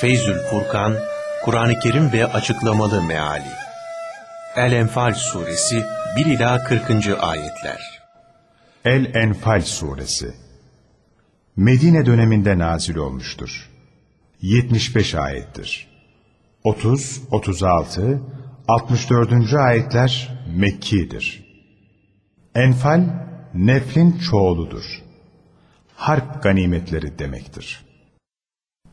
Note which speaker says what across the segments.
Speaker 1: Feyzül Furkan, Kur'an-ı Kerim ve açıklamalı meali. El-Enfal suresi 1 ila 40. ayetler.
Speaker 2: El-Enfal suresi Medine döneminde nazil olmuştur. 75 ayettir. 30, 36, 64. ayetler Mekki'dir. Enfal, neflin çoğuludur. Harp ganimetleri demektir.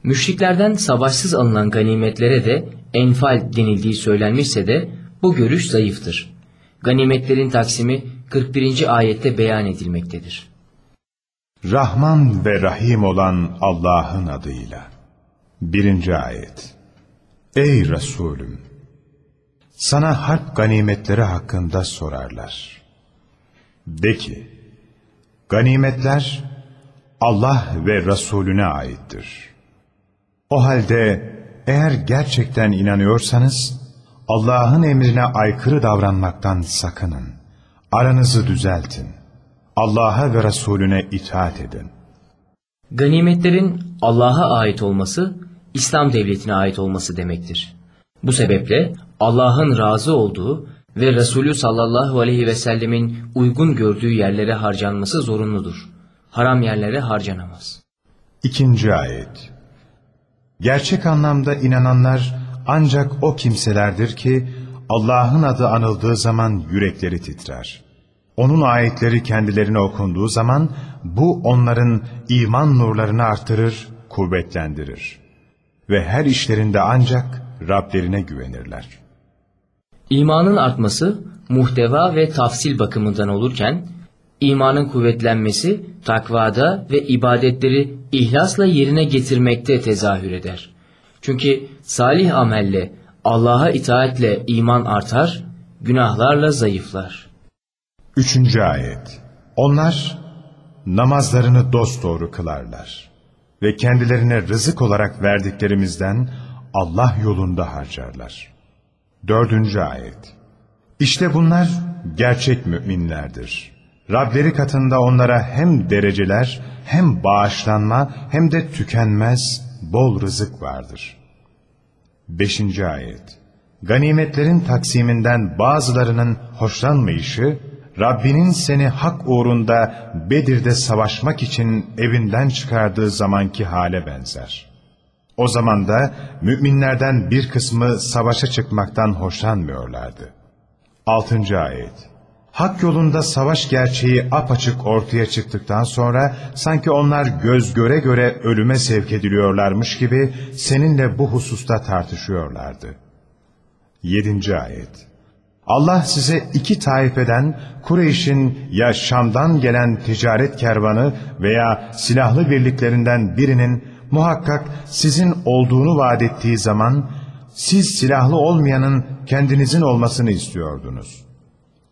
Speaker 3: Müşriklerden savaşsız alınan ganimetlere de enfal denildiği söylenmişse de bu görüş zayıftır. Ganimetlerin taksimi 41. ayette beyan edilmektedir.
Speaker 2: Rahman ve Rahim olan Allah'ın adıyla. Birinci ayet. Ey Resulüm! Sana harp ganimetleri hakkında sorarlar. De ki, ganimetler Allah ve Resulüne aittir. O halde eğer gerçekten inanıyorsanız, Allah'ın emrine aykırı davranmaktan sakının. Aranızı düzeltin. Allah'a ve Resulüne itaat edin.
Speaker 3: Ganimetlerin Allah'a ait olması, İslam devletine ait olması demektir. Bu sebeple Allah'ın razı olduğu ve Resulü sallallahu aleyhi ve sellemin uygun gördüğü yerlere harcanması zorunludur. Haram yerlere harcanamaz.
Speaker 2: İkinci ayet. Gerçek anlamda inananlar ancak o kimselerdir ki Allah'ın adı anıldığı zaman yürekleri titrer. Onun ayetleri kendilerine okunduğu zaman bu onların iman nurlarını artırır, kuvvetlendirir. Ve her işlerinde ancak Rablerine güvenirler.
Speaker 3: İmanın artması muhteva ve tafsil bakımından olurken, imanın kuvvetlenmesi takvada ve ibadetleri ihlasla yerine getirmekte tezahür eder. Çünkü salih amelle, Allah'a itaatle iman artar, günahlarla zayıflar.
Speaker 2: Üçüncü ayet. Onlar namazlarını dosdoğru kılarlar ve kendilerine rızık olarak verdiklerimizden Allah yolunda harcarlar. Dördüncü ayet. İşte bunlar gerçek müminlerdir. Rableri katında onlara hem dereceler, hem bağışlanma, hem de tükenmez, bol rızık vardır. Beşinci ayet. Ganimetlerin taksiminden bazılarının hoşlanmayışı, Rabbinin seni hak uğrunda Bedir'de savaşmak için evinden çıkardığı zamanki hale benzer. O zaman da müminlerden bir kısmı savaşa çıkmaktan hoşlanmıyorlardı. Altıncı ayet Hak yolunda savaş gerçeği apaçık ortaya çıktıktan sonra sanki onlar göz göre göre ölüme sevk ediliyorlarmış gibi seninle bu hususta tartışıyorlardı. Yedinci ayet Allah size iki taifeden Kureyş'in ya Şam'dan gelen ticaret kervanı veya silahlı birliklerinden birinin muhakkak sizin olduğunu vaat ettiği zaman siz silahlı olmayanın kendinizin olmasını istiyordunuz.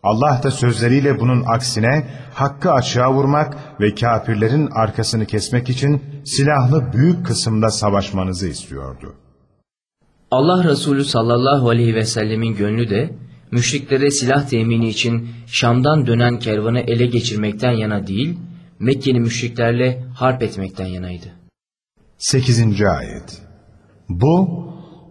Speaker 2: Allah da sözleriyle bunun aksine hakkı açığa vurmak ve kafirlerin arkasını kesmek için silahlı büyük kısımda savaşmanızı istiyordu.
Speaker 3: Allah Resulü sallallahu aleyhi ve sellemin gönlü de müşriklere silah temini için Şam'dan dönen kervanı ele geçirmekten yana değil, Mekkeli müşriklerle harp etmekten yanaydı.
Speaker 2: 8. Ayet Bu,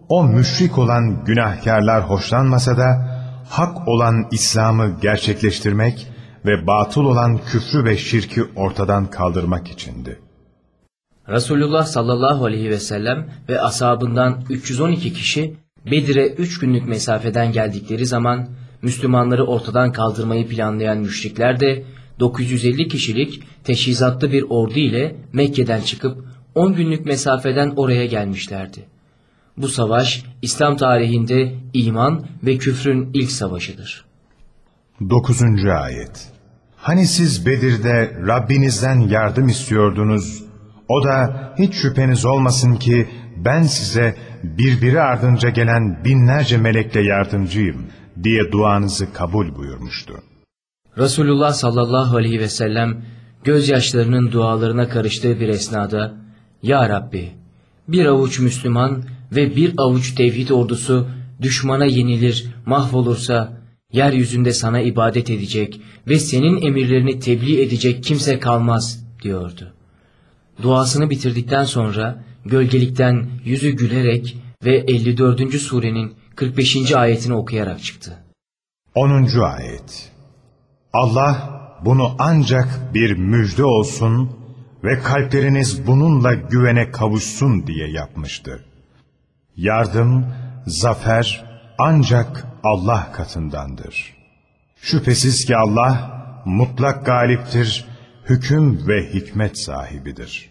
Speaker 2: o müşrik olan günahkarlar hoşlanmasa da, hak olan İslam'ı gerçekleştirmek ve batıl olan küfrü ve şirki ortadan kaldırmak içindi.
Speaker 3: Resulullah sallallahu aleyhi ve sellem ve ashabından 312 kişi Bedir'e 3 günlük mesafeden geldikleri zaman Müslümanları ortadan kaldırmayı planlayan müşrikler de 950 kişilik teşhizatlı bir ordu ile Mekke'den çıkıp 10 günlük mesafeden oraya gelmişlerdi. Bu savaş İslam tarihinde iman ve küfrün ilk savaşıdır.
Speaker 2: 9. Ayet Hani siz Bedir'de Rabbinizden yardım istiyordunuz, o da hiç şüpheniz olmasın ki ben size birbiri ardınca gelen binlerce melekle yardımcıyım diye duanızı kabul buyurmuştu.
Speaker 3: Resulullah sallallahu aleyhi ve sellem gözyaşlarının dualarına karıştığı bir esnada Ya Rabbi bir avuç Müslüman ve bir avuç tevhid ordusu düşmana yenilir, mahvolursa yeryüzünde sana ibadet edecek ve senin emirlerini tebliğ edecek kimse kalmaz diyordu. Duasını bitirdikten sonra gölgelikten yüzü gülerek ve 54. surenin 45. ayetini okuyarak çıktı.
Speaker 2: 10. Ayet Allah bunu ancak bir müjde olsun ve kalpleriniz bununla güvene kavuşsun diye yapmıştı. Yardım, zafer ancak Allah katındandır. Şüphesiz ki Allah mutlak galiptir, hüküm ve hikmet sahibidir.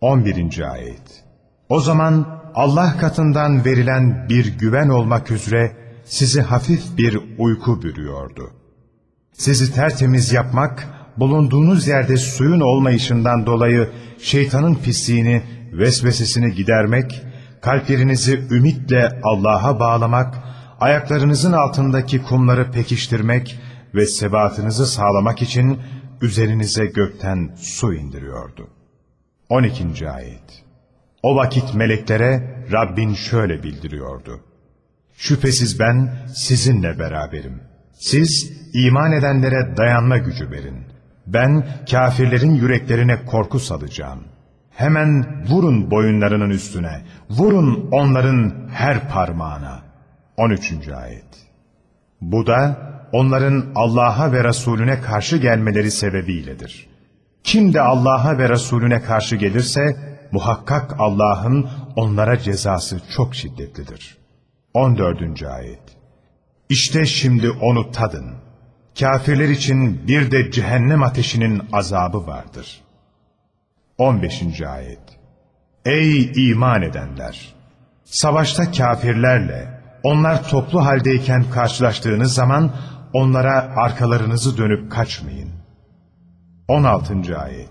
Speaker 2: 11. Ayet O zaman Allah katından verilen bir güven olmak üzere sizi hafif bir uyku bürüyordu. Sizi tertemiz yapmak, bulunduğunuz yerde suyun olmayışından dolayı şeytanın pisliğini, vesvesesini gidermek, kalplerinizi ümitle Allah'a bağlamak, ayaklarınızın altındaki kumları pekiştirmek ve sebatınızı sağlamak için üzerinize gökten su indiriyordu. 12. Ayet O vakit meleklere Rabbin şöyle bildiriyordu. Şüphesiz ben sizinle beraberim. Siz iman edenlere dayanma gücü verin. Ben kafirlerin yüreklerine korku salacağım. Hemen vurun boyunlarının üstüne, vurun onların her parmağına. 13. Ayet Bu da onların Allah'a ve Resulüne karşı gelmeleri sebebiyledir. Kim de Allah'a ve Resulüne karşı gelirse, muhakkak Allah'ın onlara cezası çok şiddetlidir. 14. Ayet İşte şimdi onu tadın. Kafirler için bir de cehennem ateşinin azabı vardır. 15. Ayet Ey iman edenler! Savaşta kafirlerle, onlar toplu haldeyken karşılaştığınız zaman onlara arkalarınızı dönüp kaçmayın. 16. Ayet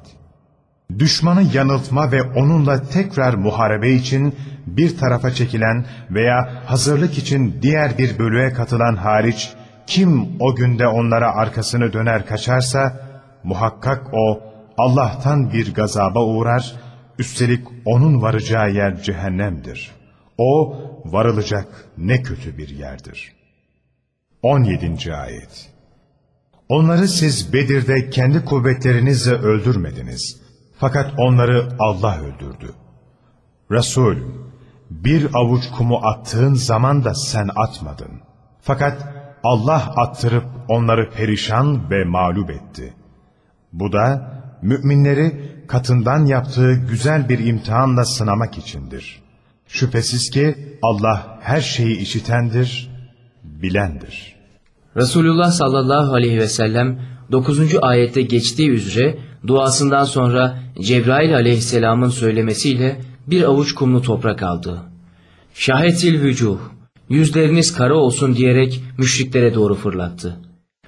Speaker 2: Düşmanı yanıltma ve onunla tekrar muharebe için bir tarafa çekilen veya hazırlık için diğer bir bölüğe katılan hariç kim o günde onlara arkasını döner kaçarsa muhakkak o Allah'tan bir gazaba uğrar, üstelik onun varacağı yer cehennemdir. O varılacak ne kötü bir yerdir. 17. Ayet Onları siz Bedir'de kendi kuvvetlerinizle öldürmediniz. Fakat onları Allah öldürdü. Resul, bir avuç kumu attığın zaman da sen atmadın. Fakat Allah attırıp onları perişan ve mağlup etti. Bu da müminleri katından yaptığı güzel bir imtihanla sınamak içindir. Şüphesiz ki Allah her şeyi işitendir, bilendir.
Speaker 3: Resulullah sallallahu aleyhi ve sellem 9. ayette geçtiği üzere duasından sonra Cebrail aleyhisselamın söylemesiyle bir avuç kumlu toprak aldı. Şahetil vücuh, yüzleriniz kara olsun diyerek müşriklere doğru fırlattı.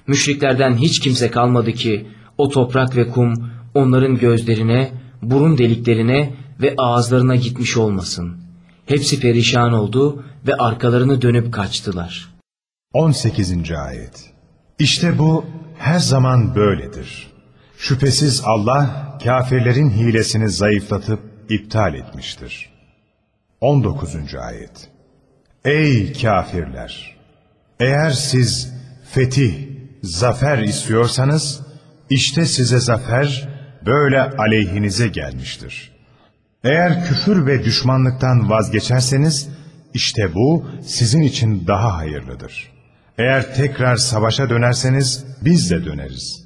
Speaker 3: Müşriklerden hiç kimse kalmadı ki o toprak ve kum onların gözlerine, burun deliklerine ve ağızlarına gitmiş olmasın. Hepsi perişan oldu ve arkalarını dönüp kaçtılar.
Speaker 2: 18. Ayet İşte bu her zaman böyledir. Şüphesiz Allah kafirlerin hilesini zayıflatıp iptal etmiştir. 19. Ayet Ey kafirler! Eğer siz fetih, zafer istiyorsanız, işte size zafer böyle aleyhinize gelmiştir. Eğer küfür ve düşmanlıktan vazgeçerseniz, işte bu sizin için daha hayırlıdır. Eğer tekrar savaşa dönerseniz, biz de döneriz.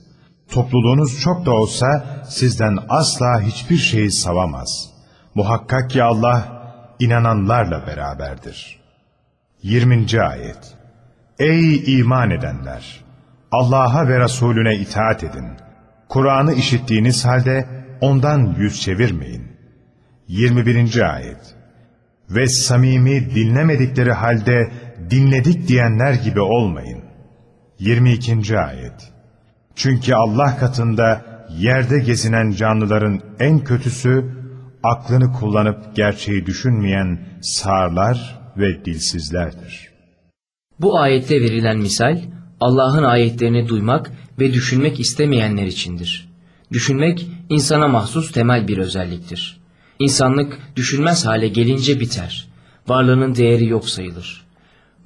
Speaker 2: Topluluğunuz çok da olsa sizden asla hiçbir şeyi savamaz. Muhakkak ki Allah inananlarla beraberdir. 20. Ayet Ey iman edenler! Allah'a ve Resulüne itaat edin. Kur'an'ı işittiğiniz halde ondan yüz çevirmeyin. 21. Ayet Ve samimi dinlemedikleri halde dinledik diyenler gibi olmayın. 22. Ayet Çünkü Allah katında yerde gezinen canlıların en kötüsü, aklını kullanıp gerçeği düşünmeyen sağırlar ve dilsizlerdir.
Speaker 3: Bu ayette verilen misal, Allah'ın ayetlerini duymak ve düşünmek istemeyenler içindir. Düşünmek, insana mahsus temel bir özelliktir. İnsanlık düşünmez hale gelince biter. Varlığının değeri yok sayılır.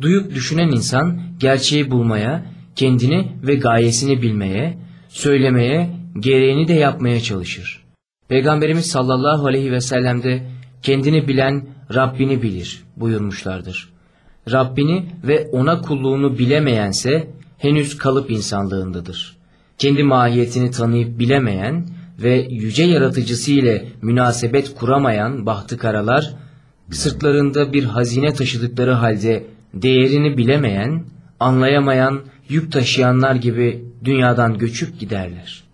Speaker 3: Duyup düşünen insan, gerçeği bulmaya, kendini ve gayesini bilmeye, söylemeye, gereğini de yapmaya çalışır. Peygamberimiz sallallahu aleyhi ve sellem de kendini bilen Rabbini bilir buyurmuşlardır. Rabbini ve ona kulluğunu bilemeyense henüz kalıp insanlığındadır. Kendi mahiyetini tanıyıp bilemeyen ve yüce yaratıcısı ile münasebet kuramayan bahtı karalar, sırtlarında bir hazine taşıdıkları halde değerini bilemeyen, anlayamayan, yük taşıyanlar gibi dünyadan göçüp giderler.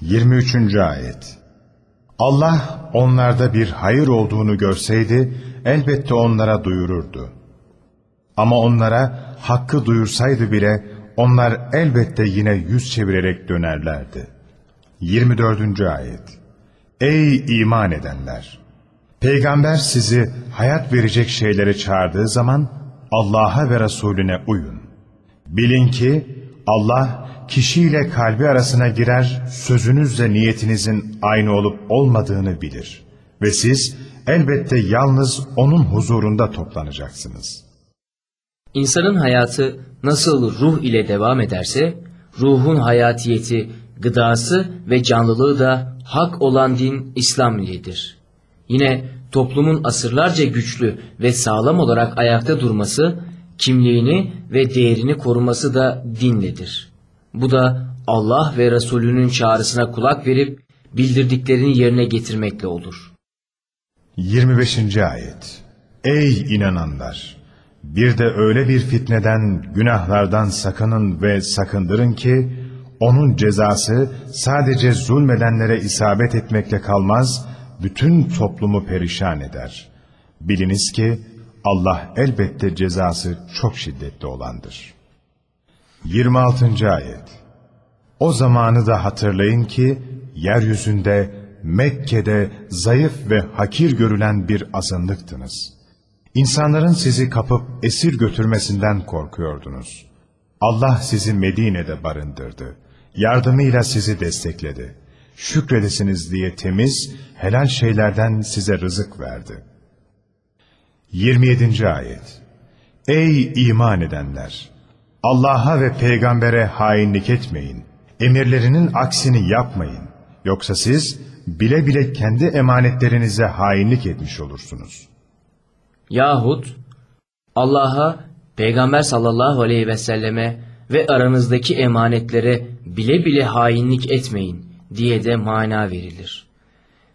Speaker 2: 23. Ayet Allah onlarda bir hayır olduğunu görseydi elbette onlara duyururdu. Ama onlara hakkı duyursaydı bile onlar elbette yine yüz çevirerek dönerlerdi. 24. Ayet Ey iman edenler! Peygamber sizi hayat verecek şeylere çağırdığı zaman Allah'a ve Resulüne uyun. Bilin ki Allah kişiyle kalbi arasına girer, sözünüzle niyetinizin aynı olup olmadığını bilir. Ve siz elbette yalnız O'nun huzurunda toplanacaksınız.
Speaker 3: İnsanın hayatı nasıl ruh ile devam ederse, ruhun hayatiyeti, gıdası ve canlılığı da hak olan din İslam iledir. Yine toplumun asırlarca güçlü ve sağlam olarak ayakta durması, kimliğini ve değerini koruması da dinledir. Bu da Allah ve Resulünün çağrısına kulak verip bildirdiklerini yerine getirmekle olur.
Speaker 2: 25. Ayet Ey inananlar! Bir de öyle bir fitneden, günahlardan sakının ve sakındırın ki, onun cezası sadece zulmedenlere isabet etmekle kalmaz, bütün toplumu perişan eder. Biliniz ki Allah elbette cezası çok şiddetli olandır. 26. Ayet O zamanı da hatırlayın ki, yeryüzünde, Mekke'de zayıf ve hakir görülen bir azınlıktınız. İnsanların sizi kapıp esir götürmesinden korkuyordunuz. Allah sizi Medine'de barındırdı. Yardımıyla sizi destekledi. Şükredesiniz diye temiz, helal şeylerden size rızık verdi. 27. Ayet Ey iman edenler! Allah'a ve peygambere hainlik etmeyin. Emirlerinin aksini yapmayın. Yoksa siz bile bile kendi emanetlerinize hainlik etmiş olursunuz.
Speaker 3: Yahut Allah'a, Peygamber sallallahu aleyhi ve selleme ve aranızdaki emanetlere bile bile hainlik etmeyin diye de mana verilir.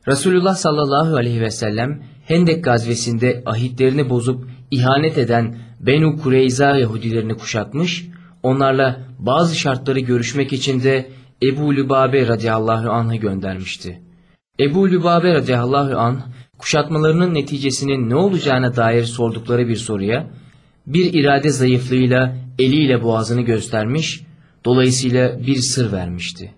Speaker 3: Resulullah sallallahu aleyhi ve sellem Hendek gazvesinde ahitlerini bozup ihanet eden Benu Kureyza Yahudilerini kuşatmış, onlarla bazı şartları görüşmek için de Ebu Lübabe radıyallahu anh'ı göndermişti. Ebu Lübabe radıyallahu anh, kuşatmalarının neticesinin ne olacağına dair sordukları bir soruya, bir irade zayıflığıyla eliyle boğazını göstermiş, dolayısıyla bir sır vermişti.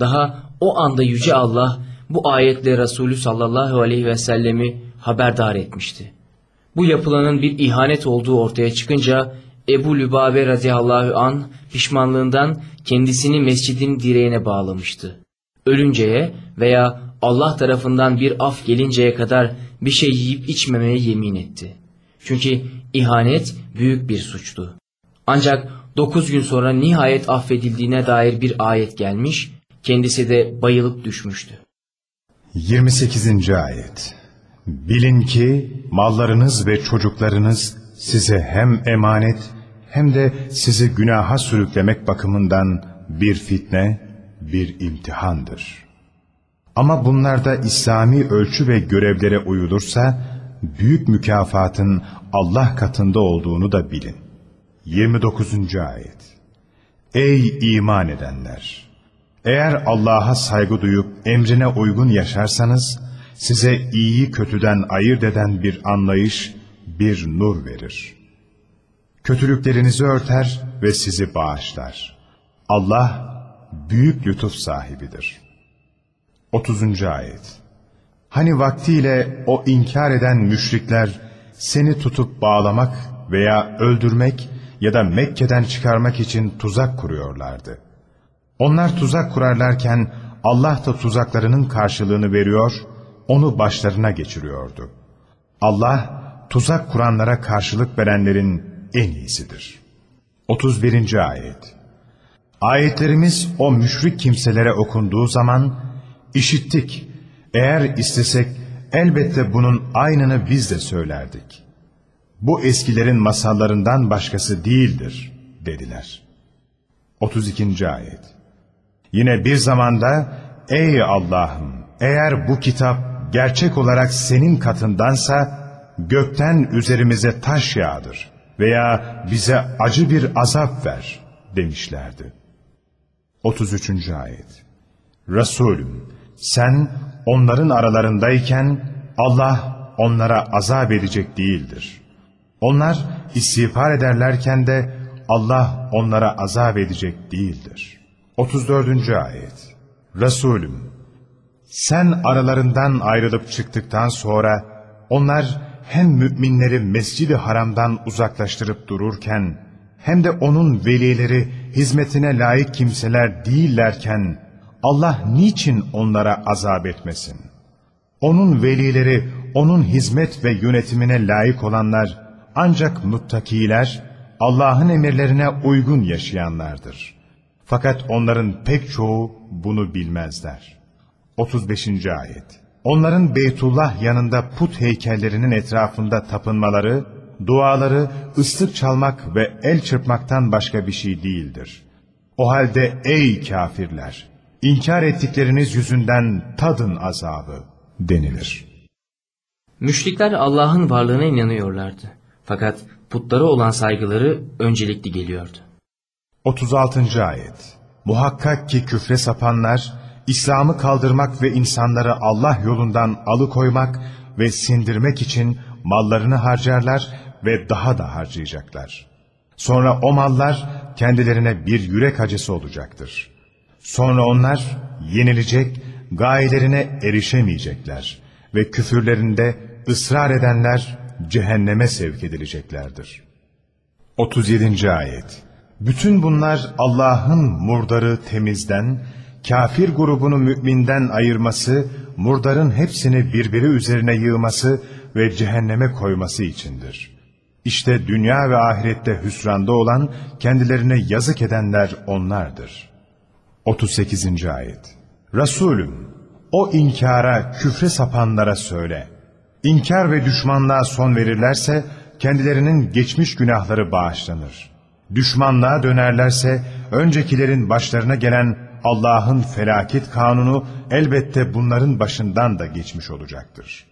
Speaker 3: Daha o anda Yüce Allah bu ayetle Resulü sallallahu aleyhi ve sellemi haberdar etmişti. Bu yapılanın bir ihanet olduğu ortaya çıkınca Ebu Lübabe radıyallahu an pişmanlığından kendisini mescidin direğine bağlamıştı. Ölünceye veya Allah tarafından bir af gelinceye kadar bir şey yiyip içmemeye yemin etti. Çünkü ihanet büyük bir suçtu. Ancak dokuz gün sonra nihayet affedildiğine dair bir ayet gelmiş, kendisi de bayılıp düşmüştü.
Speaker 2: 28. Ayet Bilin ki mallarınız ve çocuklarınız size hem emanet hem de sizi günaha sürüklemek bakımından bir fitne, bir imtihandır. Ama bunlarda İslami ölçü ve görevlere uyulursa, büyük mükafatın Allah katında olduğunu da bilin. 29. Ayet Ey iman edenler! Eğer Allah'a saygı duyup emrine uygun yaşarsanız, size iyiyi kötüden ayırt eden bir anlayış, bir nur verir. Kötülüklerinizi örter ve sizi bağışlar. Allah büyük lütuf sahibidir. 30. Ayet Hani vaktiyle o inkar eden müşrikler seni tutup bağlamak veya öldürmek ya da Mekke'den çıkarmak için tuzak kuruyorlardı. Onlar tuzak kurarlarken Allah da tuzaklarının karşılığını veriyor onu başlarına geçiriyordu. Allah tuzak kuranlara karşılık verenlerin en iyisidir. 31. Ayet Ayetlerimiz o müşrik kimselere okunduğu zaman işittik. Eğer istesek elbette bunun aynını biz de söylerdik. Bu eskilerin masallarından başkası değildir dediler. 32. Ayet Yine bir zamanda ey Allah'ım eğer bu kitap gerçek olarak senin katındansa gökten üzerimize taş yağdır veya bize acı bir azap ver demişlerdi. 33. Ayet Resulüm sen onların aralarındayken Allah onlara azap edecek değildir. Onlar istiğfar ederlerken de Allah onlara azap edecek değildir. 34. Ayet Resulüm sen aralarından ayrılıp çıktıktan sonra onlar hem müminleri mescidi haramdan uzaklaştırıp dururken hem de onun velileri hizmetine layık kimseler değillerken Allah niçin onlara azap etmesin? Onun velileri, onun hizmet ve yönetimine layık olanlar ancak muttakiler, Allah'ın emirlerine uygun yaşayanlardır. Fakat onların pek çoğu bunu bilmezler. 35. Ayet Onların Beytullah yanında put heykellerinin etrafında tapınmaları, duaları ıslık çalmak ve el çırpmaktan başka bir şey değildir. O halde ey kafirler! İnkar ettikleriniz yüzünden tadın azabı denilir.
Speaker 3: Müşrikler Allah'ın varlığına inanıyorlardı. Fakat putlara olan saygıları öncelikli geliyordu.
Speaker 2: 36. Ayet Muhakkak ki küfre sapanlar, İslam'ı kaldırmak ve insanları Allah yolundan alıkoymak ve sindirmek için mallarını harcarlar ve daha da harcayacaklar. Sonra o mallar kendilerine bir yürek acısı olacaktır. Sonra onlar yenilecek, gayelerine erişemeyecekler ve küfürlerinde ısrar edenler cehenneme sevk edileceklerdir. 37. Ayet Bütün bunlar Allah'ın murdarı temizden, kafir grubunu müminden ayırması, murdarın hepsini birbiri üzerine yığması ve cehenneme koyması içindir. İşte dünya ve ahirette hüsranda olan, kendilerine yazık edenler onlardır. 38. Ayet Resulüm, o inkara, küfre sapanlara söyle. İnkar ve düşmanlığa son verirlerse, kendilerinin geçmiş günahları bağışlanır. Düşmanlığa dönerlerse, öncekilerin başlarına gelen Allah'ın felaket kanunu elbette bunların başından da geçmiş olacaktır.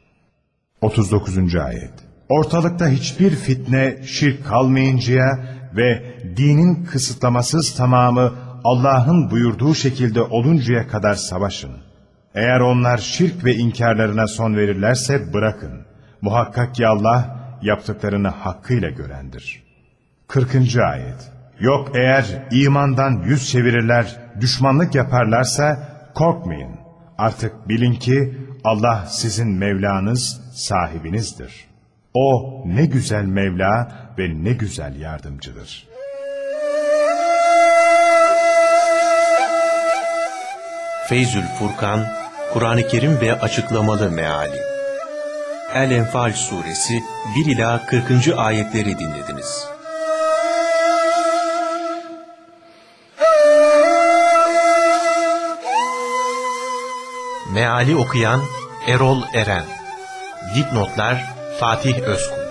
Speaker 2: 39. Ayet Ortalıkta hiçbir fitne, şirk kalmayıncaya ve dinin kısıtlamasız tamamı Allah'ın buyurduğu şekilde oluncaya kadar savaşın. Eğer onlar şirk ve inkarlarına son verirlerse bırakın. Muhakkak ki Allah yaptıklarını hakkıyla görendir. 40. Ayet Yok eğer imandan yüz çevirirler, düşmanlık yaparlarsa korkmayın. Artık bilin ki Allah sizin Mevlanız, sahibinizdir. O ne güzel Mevla ve ne güzel yardımcıdır.
Speaker 1: Feyzül Furkan, Kur'an-ı Kerim ve açıklamalı meali. El-Enfal suresi 1 ila 40. ayetleri dinlediniz. Meali okuyan Erol Eren Dipnotlar Fatih Özkul